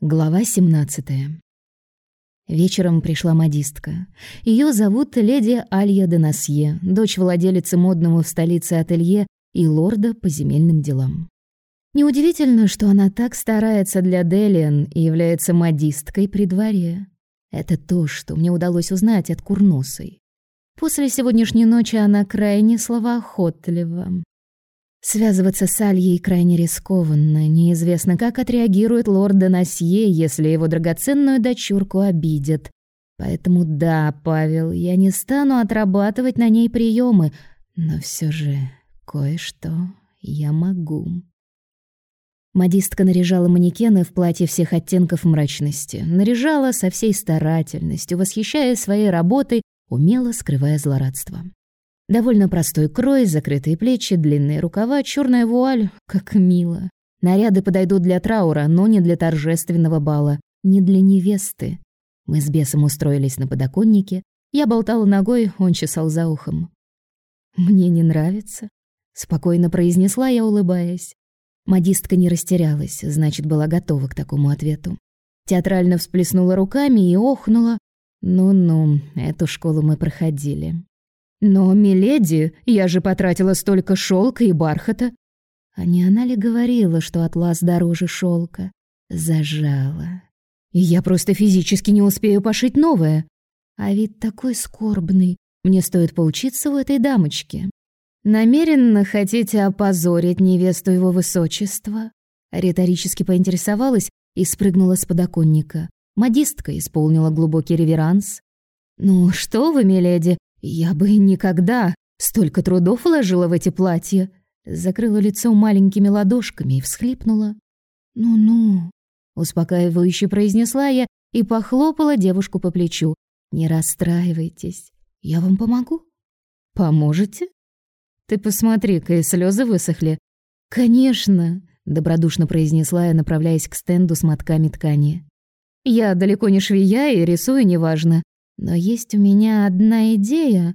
Глава 17. Вечером пришла модистка. Ее зовут леди Алья де Насье, дочь владелицы модного в столице ателье и лорда по земельным делам. Неудивительно, что она так старается для Делиан и является модисткой при дворе. Это то, что мне удалось узнать от Курносой. После сегодняшней ночи она крайне словоохотлива. Связываться с Альей крайне рискованно. Неизвестно, как отреагирует лорд Донасье, если его драгоценную дочурку обидят. Поэтому да, Павел, я не стану отрабатывать на ней приемы, но все же кое-что я могу. Модистка наряжала манекены в платье всех оттенков мрачности. Наряжала со всей старательностью, восхищаясь своей работой, умело скрывая злорадство. Довольно простой крой, закрытые плечи, длинные рукава, черная вуаль. Как мило. Наряды подойдут для траура, но не для торжественного бала, не для невесты. Мы с бесом устроились на подоконнике. Я болтала ногой, он чесал за ухом. «Мне не нравится», — спокойно произнесла я, улыбаясь. Модистка не растерялась, значит, была готова к такому ответу. Театрально всплеснула руками и охнула. «Ну-ну, эту школу мы проходили». «Но, миледи, я же потратила столько шелка и бархата». А не она ли говорила, что атлас дороже шелка? Зажала. я просто физически не успею пошить новое. А вид такой скорбный. Мне стоит поучиться у этой дамочки. Намеренно хотите опозорить невесту его высочества? Риторически поинтересовалась и спрыгнула с подоконника. Модистка исполнила глубокий реверанс. «Ну что вы, миледи, я бы никогда столько трудов вложила в эти платья. Закрыла лицо маленькими ладошками и всхлипнула. «Ну-ну», — успокаивающе произнесла я и похлопала девушку по плечу. «Не расстраивайтесь. Я вам помогу?» «Поможете?» «Ты посмотри-ка, и слезы высохли». «Конечно», — добродушно произнесла я, направляясь к стенду с мотками ткани. «Я далеко не швея и рисую неважно. Но есть у меня одна идея.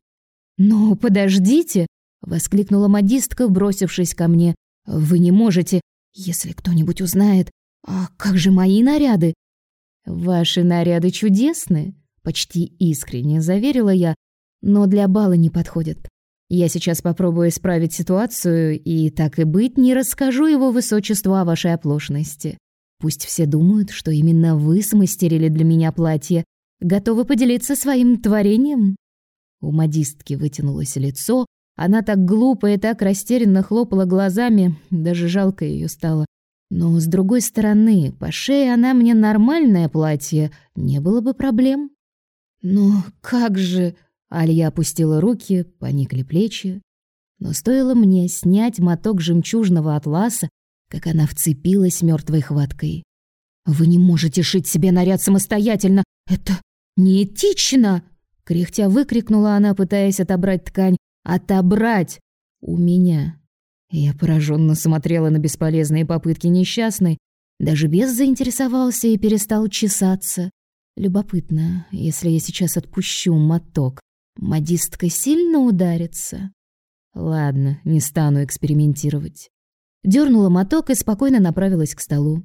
«Но подождите!» — воскликнула модистка, бросившись ко мне. «Вы не можете, если кто-нибудь узнает. А как же мои наряды?» «Ваши наряды чудесны», — почти искренне заверила я, «но для бала не подходят. Я сейчас попробую исправить ситуацию и, так и быть, не расскажу его высочеству о вашей оплошности. Пусть все думают, что именно вы смастерили для меня платье, Готова поделиться своим творением?» У модистки вытянулось лицо, она так глупо и так растерянно хлопала глазами, даже жалко ее стало. Но, с другой стороны, по шее она мне нормальное платье, не было бы проблем. «Но как же...» — Алья опустила руки, поникли плечи. Но стоило мне снять моток жемчужного атласа, как она вцепилась мертвой хваткой. «Вы не можете шить себе наряд самостоятельно! Это «Неэтично!» — кряхтя выкрикнула она, пытаясь отобрать ткань. «Отобрать! У меня!» Я пораженно смотрела на бесполезные попытки несчастной. Даже без заинтересовался и перестал чесаться. Любопытно, если я сейчас отпущу моток, модистка сильно ударится? Ладно, не стану экспериментировать. Дёрнула моток и спокойно направилась к столу.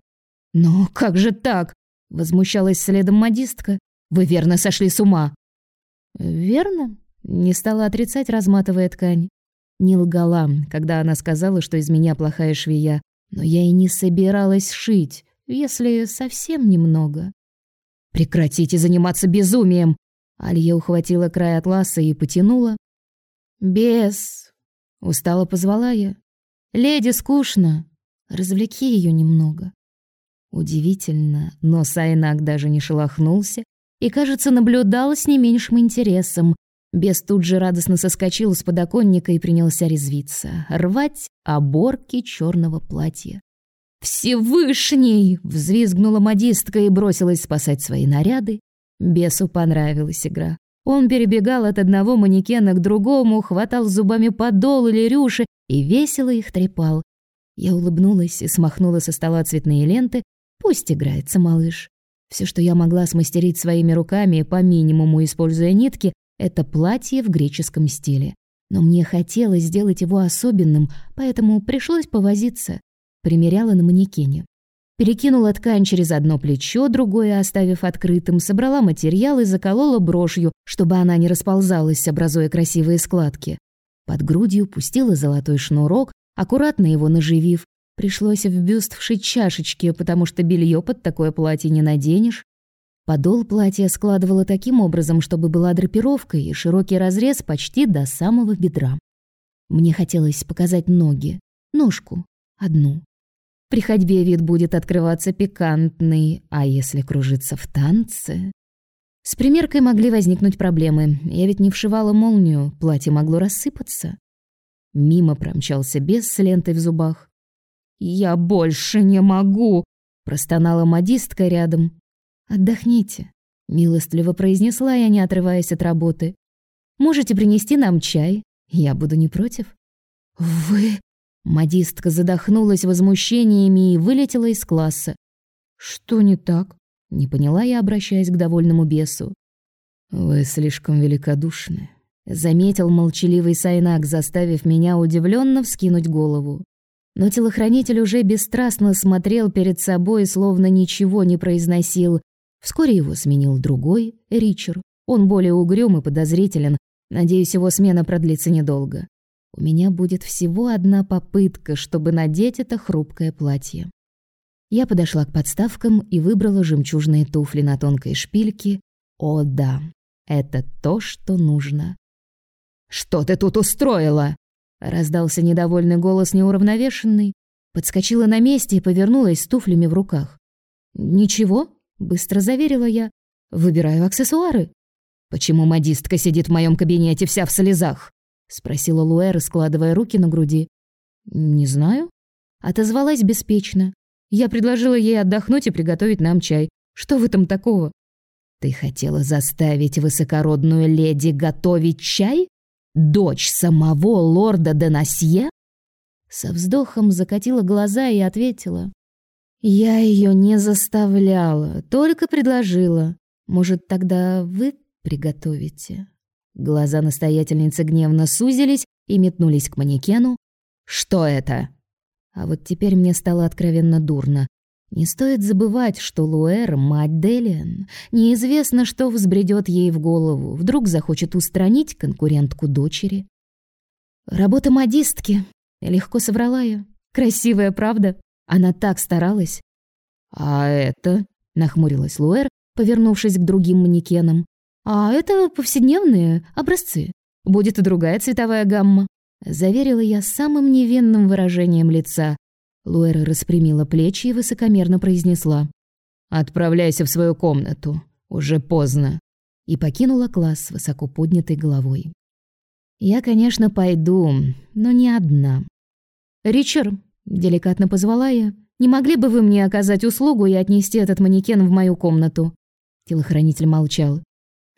«Но как же так?» — возмущалась следом модистка. Вы верно сошли с ума. Верно? Не стала отрицать, разматывая ткань. Не лгала, когда она сказала, что из меня плохая швея, но я и не собиралась шить, если совсем немного. Прекратите заниматься безумием. Алья ухватила край атласа и потянула. Без. Устало позвала я. Леди скучно. Развлеки ее немного. Удивительно, но Сайнак даже не шелохнулся, и, кажется, наблюдал с не меньшим интересом. Бес тут же радостно соскочил с подоконника и принялся резвиться, рвать оборки черного платья. «Всевышний!» — взвизгнула модистка и бросилась спасать свои наряды. Бесу понравилась игра. Он перебегал от одного манекена к другому, хватал зубами подол или рюши и весело их трепал. Я улыбнулась и смахнула со стола цветные ленты. Пусть играется малыш. Все, что я могла смастерить своими руками, по минимуму используя нитки, это платье в греческом стиле. Но мне хотелось сделать его особенным, поэтому пришлось повозиться. Примеряла на манекене. перекинула ткань через одно плечо, другое оставив открытым, собрала материал и заколола брошью, чтобы она не расползалась, образуя красивые складки. Под грудью пустила золотой шнурок, аккуратно его наживив. Пришлось в бюст вшить чашечки, потому что белье под такое платье не наденешь. Подол платья складывала таким образом, чтобы была драпировка и широкий разрез почти до самого бедра. Мне хотелось показать ноги, ножку, одну. При ходьбе вид будет открываться пикантный, а если кружиться в танце... С примеркой могли возникнуть проблемы. Я ведь не вшивала молнию, платье могло рассыпаться. Мимо промчался бес с лентой в зубах. «Я больше не могу!» — простонала модистка рядом. «Отдохните», — милостливо произнесла я, не отрываясь от работы. «Можете принести нам чай? Я буду не против». «Вы...» Модистка задохнулась возмущениями и вылетела из класса. «Что не так?» — не поняла я, обращаясь к довольному бесу. «Вы слишком великодушны», — заметил молчаливый Сайнак, заставив меня удивленно вскинуть голову. Но телохранитель уже бесстрастно смотрел перед собой, словно ничего не произносил, Вскоре его сменил другой, Ричард. Он более угрюм и подозрителен. Надеюсь, его смена продлится недолго. У меня будет всего одна попытка, чтобы надеть это хрупкое платье. Я подошла к подставкам и выбрала жемчужные туфли на тонкой шпильке. О да, это то, что нужно. «Что ты тут устроила?» Раздался недовольный голос неуравновешенный. Подскочила на месте и повернулась с туфлями в руках. «Ничего», Быстро заверила я. Выбираю аксессуары. Почему модистка сидит в моем кабинете вся в слезах? спросила Луэр, складывая руки на груди. Не знаю, отозвалась беспечно. Я предложила ей отдохнуть и приготовить нам чай. Что в этом такого? Ты хотела заставить высокородную леди готовить чай? Дочь самого лорда Денасье? Со вздохом закатила глаза и ответила: я ее не заставляла, только предложила. Может, тогда вы приготовите? Глаза настоятельницы гневно сузились и метнулись к манекену. Что это? А вот теперь мне стало откровенно дурно. Не стоит забывать, что Луэр — мать Делиан. Неизвестно, что взбредет ей в голову. Вдруг захочет устранить конкурентку дочери. Работа модистки. Легко соврала я. Красивая, правда? Она так старалась. А это, нахмурилась Луэр, повернувшись к другим манекенам. А это повседневные образцы. Будет и другая цветовая гамма, заверила я самым невинным выражением лица. Луэр распрямила плечи и высокомерно произнесла: "Отправляйся в свою комнату, уже поздно", и покинула класс с высоко поднятой головой. Я, конечно, пойду, но не одна. Ричард, Деликатно позвала я. «Не могли бы вы мне оказать услугу и отнести этот манекен в мою комнату?» Телохранитель молчал.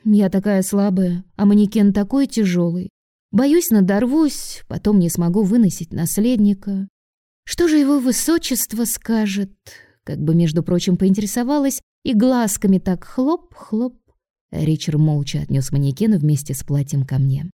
«Я такая слабая, а манекен такой тяжелый. Боюсь, надорвусь, потом не смогу выносить наследника. Что же его высочество скажет?» Как бы, между прочим, поинтересовалась и глазками так хлоп-хлоп. Ричард молча отнес манекен вместе с платьем ко мне.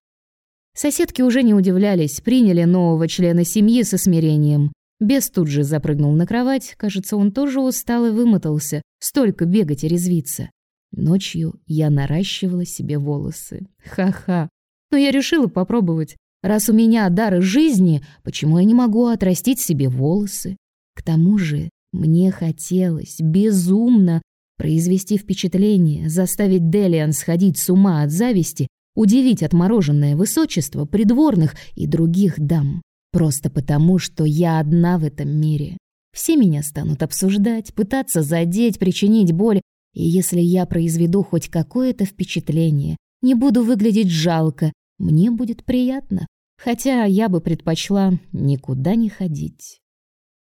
Соседки уже не удивлялись, приняли нового члена семьи со смирением. Бес тут же запрыгнул на кровать. Кажется, он тоже устал и вымотался. Столько бегать и резвиться. Ночью я наращивала себе волосы. Ха-ха. Но я решила попробовать. Раз у меня дары жизни, почему я не могу отрастить себе волосы? К тому же мне хотелось безумно произвести впечатление, заставить Делиан сходить с ума от зависти, удивить отмороженное высочество придворных и других дам. Просто потому, что я одна в этом мире. Все меня станут обсуждать, пытаться задеть, причинить боль, и если я произведу хоть какое-то впечатление, не буду выглядеть жалко, мне будет приятно, хотя я бы предпочла никуда не ходить.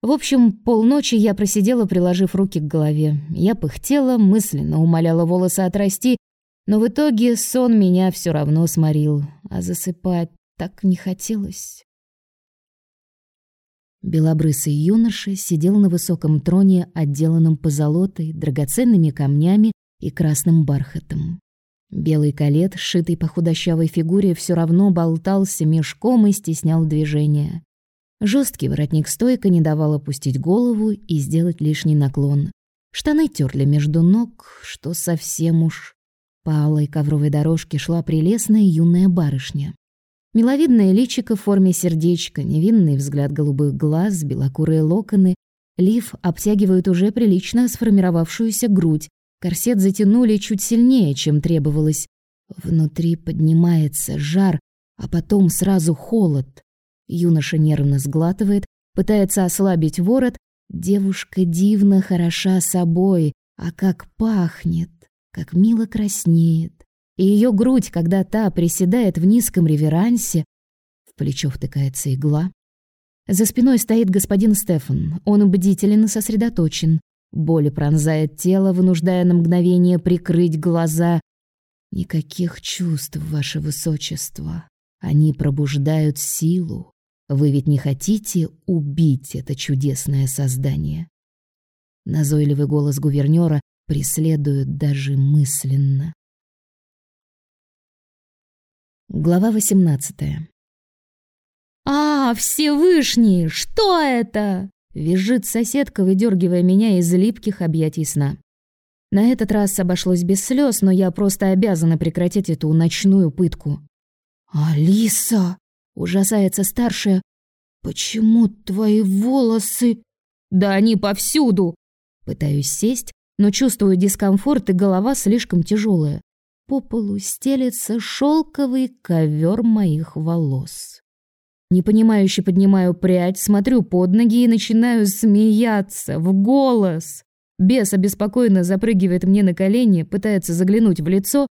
В общем, полночи я просидела, приложив руки к голове. Я пыхтела, мысленно умоляла волосы отрасти, но в итоге сон меня все равно сморил, а засыпать так не хотелось. Белобрысый юноша сидел на высоком троне, отделанном позолотой, драгоценными камнями и красным бархатом. Белый калет, сшитый по худощавой фигуре, все равно болтался мешком и стеснял движения. Жесткий воротник стойка не давал опустить голову и сделать лишний наклон. Штаны терли между ног, что совсем уж. По алой ковровой дорожке шла прелестная юная барышня. Миловидное личико в форме сердечка, невинный взгляд голубых глаз, белокурые локоны, лиф обтягивают уже прилично сформировавшуюся грудь, корсет затянули чуть сильнее, чем требовалось. Внутри поднимается жар, а потом сразу холод. Юноша нервно сглатывает, пытается ослабить ворот. Девушка дивно хороша собой, а как пахнет! как мило краснеет, и ее грудь, когда та приседает в низком реверансе, в плечо втыкается игла. За спиной стоит господин Стефан. Он бдителен и сосредоточен. Боль пронзает тело, вынуждая на мгновение прикрыть глаза. Никаких чувств, ваше высочество. Они пробуждают силу. Вы ведь не хотите убить это чудесное создание? Назойливый голос гувернера преследуют даже мысленно. Глава 18. А, Всевышний, что это? Визжит соседка, выдергивая меня из липких объятий сна. На этот раз обошлось без слез, но я просто обязана прекратить эту ночную пытку. Алиса, ужасается старшая. Почему твои волосы? Да они повсюду. Пытаюсь сесть, но чувствую дискомфорт и голова слишком тяжелая. По полу стелется шелковый ковер моих волос. Непонимающе поднимаю прядь, смотрю под ноги и начинаю смеяться в голос. Бес обеспокоенно запрыгивает мне на колени, пытается заглянуть в лицо.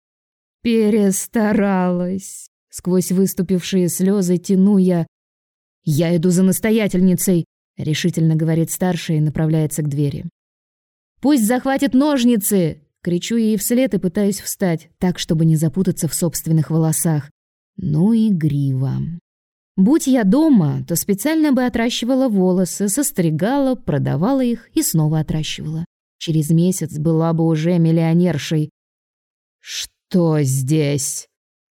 Перестаралась. Сквозь выступившие слезы тяну я. «Я иду за настоятельницей», — решительно говорит старшая и направляется к двери. Пусть захватит ножницы!» Кричу ей вслед и пытаюсь встать, так, чтобы не запутаться в собственных волосах. Ну и грива. Будь я дома, то специально бы отращивала волосы, состригала, продавала их и снова отращивала. Через месяц была бы уже миллионершей. «Что здесь?»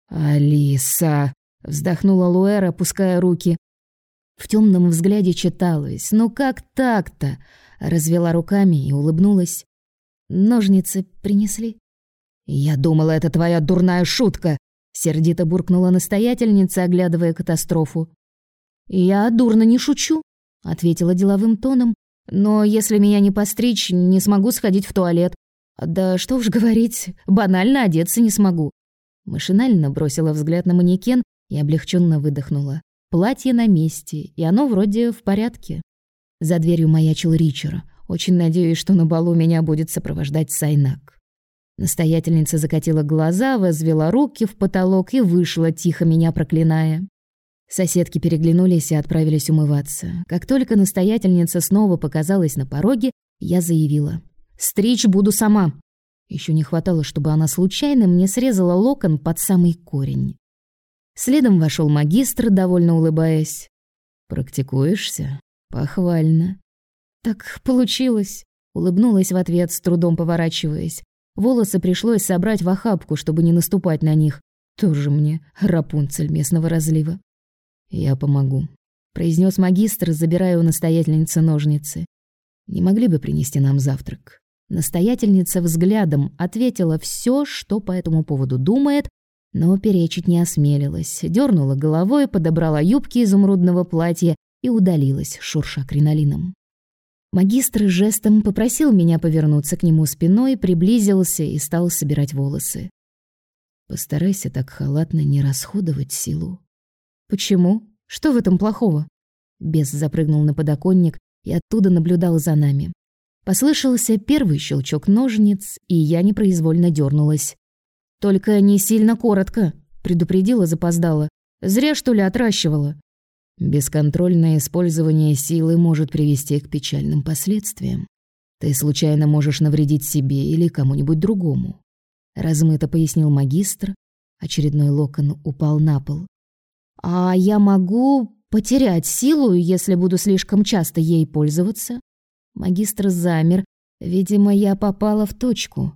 «Алиса!» — вздохнула Луэра, опуская руки. В темном взгляде читалось. «Ну как так-то? развела руками и улыбнулась. Ножницы принесли. Я думала, это твоя дурная шутка, сердито буркнула настоятельница, оглядывая катастрофу. Я дурно не шучу, ответила деловым тоном. Но если меня не постричь, не смогу сходить в туалет. Да что уж говорить, банально одеться не смогу. Машинально бросила взгляд на манекен и облегченно выдохнула. Платье на месте, и оно вроде в порядке. За дверью маячил Ричера. Очень надеюсь, что на балу меня будет сопровождать Сайнак. Настоятельница закатила глаза, возвела руки в потолок и вышла, тихо меня проклиная. Соседки переглянулись и отправились умываться. Как только настоятельница снова показалась на пороге, я заявила. «Стричь буду сама». Еще не хватало, чтобы она случайно мне срезала локон под самый корень. Следом вошел магистр, довольно улыбаясь. «Практикуешься?» Похвально. Так получилось, улыбнулась в ответ, с трудом поворачиваясь. Волосы пришлось собрать в охапку, чтобы не наступать на них. Тоже мне Рапунцель местного разлива. Я помогу, произнес магистр, забирая у настоятельницы ножницы. Не могли бы принести нам завтрак? Настоятельница взглядом ответила все, что по этому поводу думает, но перечить не осмелилась. Дернула головой, подобрала юбки изумрудного платья и удалилась, шурша кринолином. Магистр жестом попросил меня повернуться к нему спиной, приблизился и стал собирать волосы. Постарайся так халатно не расходовать силу. Почему? Что в этом плохого? Бес запрыгнул на подоконник и оттуда наблюдал за нами. Послышался первый щелчок ножниц, и я непроизвольно дернулась. Только не сильно коротко, предупредила запоздала. Зря что ли отращивала. Бесконтрольное использование силы может привести к печальным последствиям. Ты случайно можешь навредить себе или кому-нибудь другому. Размыто пояснил магистр. Очередной локон упал на пол. А я могу потерять силу, если буду слишком часто ей пользоваться? Магистр замер. Видимо, я попала в точку.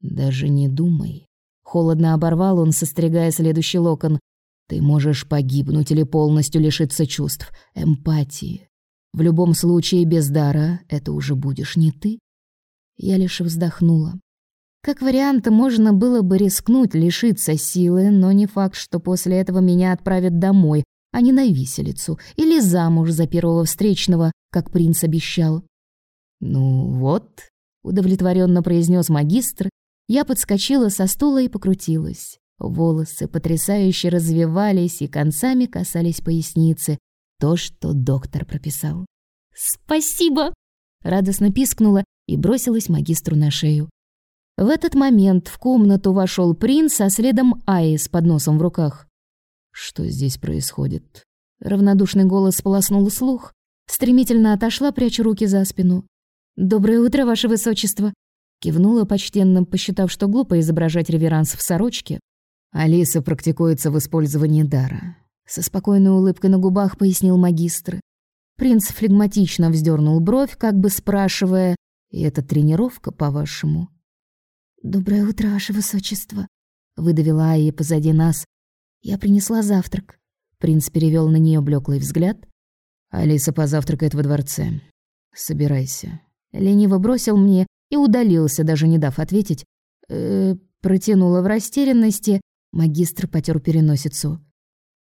Даже не думай. Холодно оборвал он, состригая следующий локон. Ты можешь погибнуть или полностью лишиться чувств, эмпатии. В любом случае, без дара это уже будешь не ты. Я лишь вздохнула. Как вариант, можно было бы рискнуть лишиться силы, но не факт, что после этого меня отправят домой, а не на виселицу или замуж за первого встречного, как принц обещал. «Ну вот», — удовлетворенно произнес магистр, я подскочила со стула и покрутилась. Волосы потрясающе развивались и концами касались поясницы. То, что доктор прописал. «Спасибо!» — радостно пискнула и бросилась магистру на шею. В этот момент в комнату вошел принц, а следом Аи с подносом в руках. «Что здесь происходит?» Равнодушный голос сполоснул слух. Стремительно отошла, пряча руки за спину. «Доброе утро, ваше высочество!» Кивнула почтенно, посчитав, что глупо изображать реверанс в сорочке. Алиса практикуется в использовании дара. Со спокойной улыбкой на губах пояснил магистр. Принц флегматично вздернул бровь, как бы спрашивая, «И это тренировка, по-вашему?» «Доброе утро, ваше высочество», — выдавила Айя позади нас. «Я принесла завтрак». Принц перевел на нее блеклый взгляд. «Алиса позавтракает во дворце. Собирайся». Лениво бросил мне и удалился, даже не дав ответить. Э, протянула в растерянности. Магистр потер переносицу.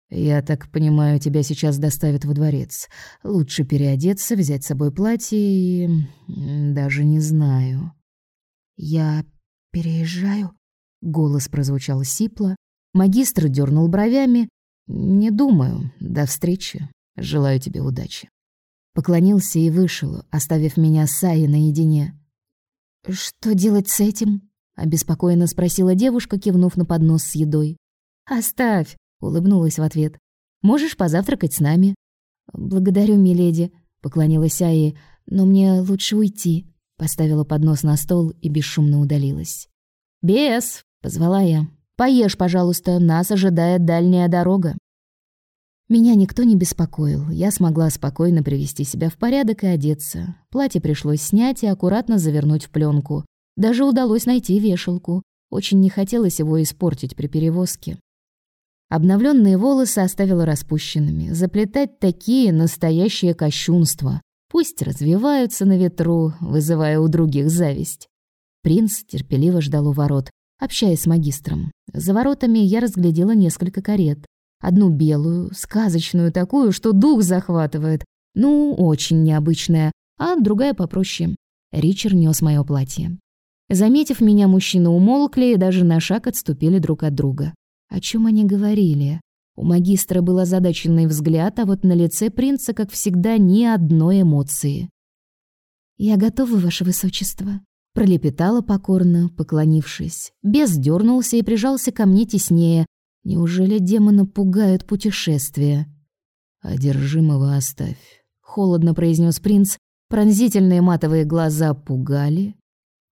«Я так понимаю, тебя сейчас доставят во дворец. Лучше переодеться, взять с собой платье и... даже не знаю». «Я переезжаю?» Голос прозвучал сипло. Магистр дернул бровями. «Не думаю. До встречи. Желаю тебе удачи». Поклонился и вышел, оставив меня с Саей наедине. «Что делать с этим?» — обеспокоенно спросила девушка, кивнув на поднос с едой. «Оставь!» — улыбнулась в ответ. «Можешь позавтракать с нами?» «Благодарю, миледи», — поклонилась Аи, «но мне лучше уйти», — поставила поднос на стол и бесшумно удалилась. «Бес!» — позвала я. «Поешь, пожалуйста, нас ожидает дальняя дорога». Меня никто не беспокоил. Я смогла спокойно привести себя в порядок и одеться. Платье пришлось снять и аккуратно завернуть в пленку. Даже удалось найти вешалку. Очень не хотелось его испортить при перевозке. Обновленные волосы оставила распущенными. Заплетать такие настоящее кощунство. Пусть развиваются на ветру, вызывая у других зависть. Принц терпеливо ждал у ворот, общаясь с магистром. За воротами я разглядела несколько карет. Одну белую, сказочную такую, что дух захватывает. Ну, очень необычная, а другая попроще. Ричард нес мое платье. Заметив меня, мужчины умолкли и даже на шаг отступили друг от друга. О чем они говорили? У магистра был озадаченный взгляд, а вот на лице принца, как всегда, ни одной эмоции. «Я готова, ваше высочество», — пролепетала покорно, поклонившись. Бес дернулся и прижался ко мне теснее, Неужели демона пугают путешествия? «Одержимого оставь», — холодно произнес принц. Пронзительные матовые глаза пугали.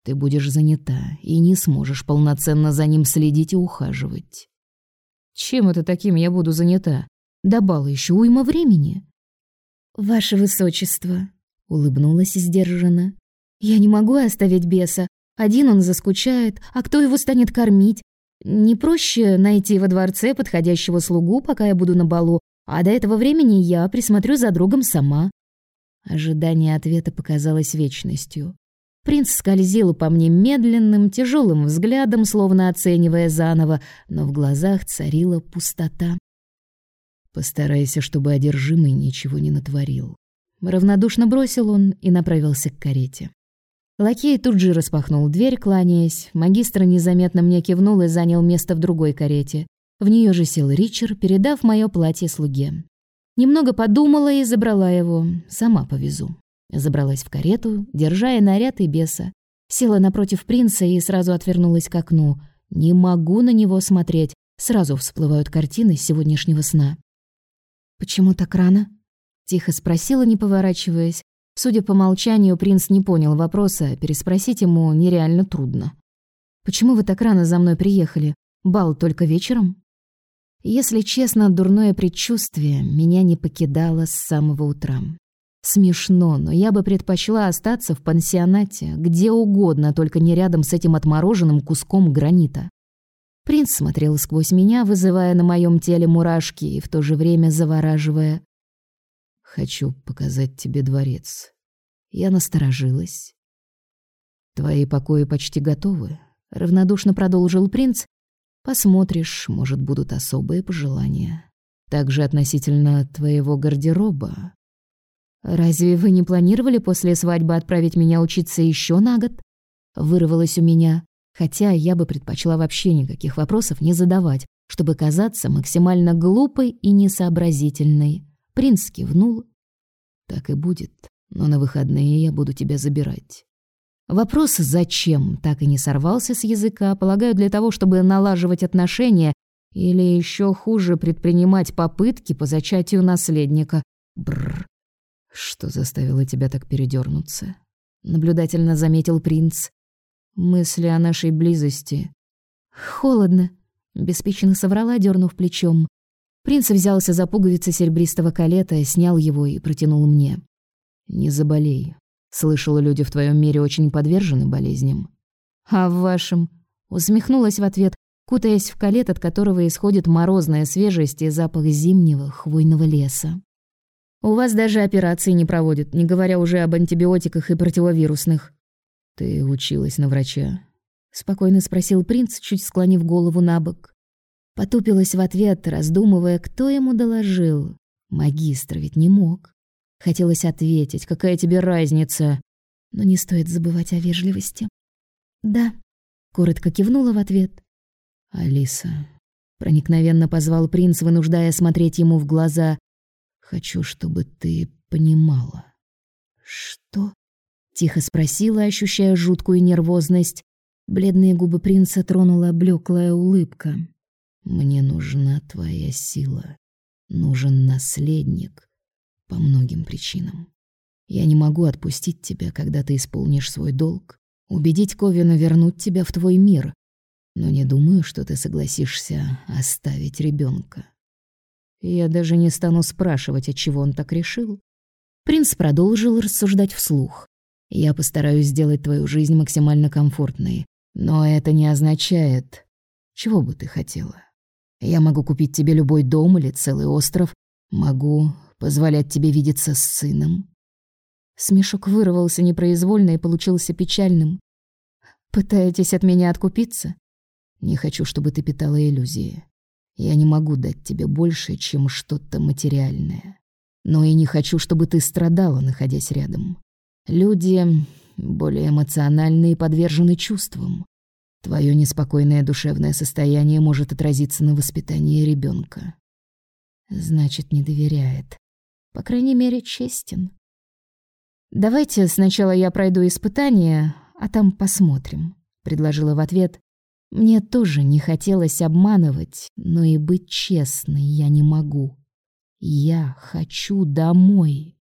«Ты будешь занята и не сможешь полноценно за ним следить и ухаживать». «Чем это таким я буду занята? До бала еще уйма времени». «Ваше высочество», — улыбнулась сдержанно. «Я не могу оставить беса. Один он заскучает, а кто его станет кормить? Не проще найти во дворце подходящего слугу, пока я буду на балу, а до этого времени я присмотрю за другом сама. Ожидание ответа показалось вечностью. Принц скользил по мне медленным, тяжелым взглядом, словно оценивая заново, но в глазах царила пустота. Постарайся, чтобы одержимый ничего не натворил. Равнодушно бросил он и направился к карете. Лакей тут же распахнул дверь, кланяясь. Магистр незаметно мне кивнул и занял место в другой карете. В нее же сел Ричард, передав мое платье слуге. Немного подумала и забрала его. Сама повезу. Забралась в карету, держа и наряд и беса. Села напротив принца и сразу отвернулась к окну. Не могу на него смотреть. Сразу всплывают картины сегодняшнего сна. «Почему так рано?» Тихо спросила, не поворачиваясь. Судя по молчанию, принц не понял вопроса, переспросить ему нереально трудно. «Почему вы так рано за мной приехали? Бал только вечером?» Если честно, дурное предчувствие меня не покидало с самого утра. Смешно, но я бы предпочла остаться в пансионате, где угодно, только не рядом с этим отмороженным куском гранита. Принц смотрел сквозь меня, вызывая на моем теле мурашки и в то же время завораживая. «Хочу показать тебе дворец». Я насторожилась. «Твои покои почти готовы», — равнодушно продолжил принц. «Посмотришь, может, будут особые пожелания. Также относительно твоего гардероба». «Разве вы не планировали после свадьбы отправить меня учиться еще на год?» Вырвалось у меня хотя я бы предпочла вообще никаких вопросов не задавать, чтобы казаться максимально глупой и несообразительной. Принц кивнул. «Так и будет, но на выходные я буду тебя забирать». Вопрос «зачем?» так и не сорвался с языка, полагаю, для того, чтобы налаживать отношения или еще хуже предпринимать попытки по зачатию наследника. Бррр. Что заставило тебя так передернуться? Наблюдательно заметил принц. Мысли о нашей близости. Холодно, беспечно соврала, дернув плечом. Принц взялся за пуговицы серебристого калета, снял его и протянул мне. Не заболей. Слышала, люди в твоем мире очень подвержены болезням. А в вашем? Усмехнулась в ответ, кутаясь в калет, от которого исходит морозная свежесть и запах зимнего хвойного леса. У вас даже операции не проводят, не говоря уже об антибиотиках и противовирусных. «Ты училась на врача?» — спокойно спросил принц, чуть склонив голову на бок. Потупилась в ответ, раздумывая, кто ему доложил. Магистр ведь не мог. Хотелось ответить, какая тебе разница? Но не стоит забывать о вежливости. «Да», — коротко кивнула в ответ. «Алиса», — проникновенно позвал принц, вынуждая смотреть ему в глаза. «Хочу, чтобы ты понимала». «Что?» Тихо спросила, ощущая жуткую нервозность. Бледные губы принца тронула блеклая улыбка. «Мне нужна твоя сила. Нужен наследник. По многим причинам. Я не могу отпустить тебя, когда ты исполнишь свой долг, убедить Ковина вернуть тебя в твой мир, но не думаю, что ты согласишься оставить ребенка. Я даже не стану спрашивать, от чего он так решил. Принц продолжил рассуждать вслух. Я постараюсь сделать твою жизнь максимально комфортной. Но это не означает... Чего бы ты хотела? Я могу купить тебе любой дом или целый остров. Могу позволять тебе видеться с сыном. Смешок вырвался непроизвольно и получился печальным. Пытаетесь от меня откупиться? Не хочу, чтобы ты питала иллюзии. Я не могу дать тебе больше, чем что-то материальное. Но и не хочу, чтобы ты страдала, находясь рядом. Люди более эмоциональные и подвержены чувствам. Твое неспокойное душевное состояние может отразиться на воспитании ребенка. Значит, не доверяет. По крайней мере, честен. Давайте сначала я пройду испытание, а там посмотрим, предложила в ответ. Мне тоже не хотелось обманывать, но и быть честной я не могу. Я хочу домой.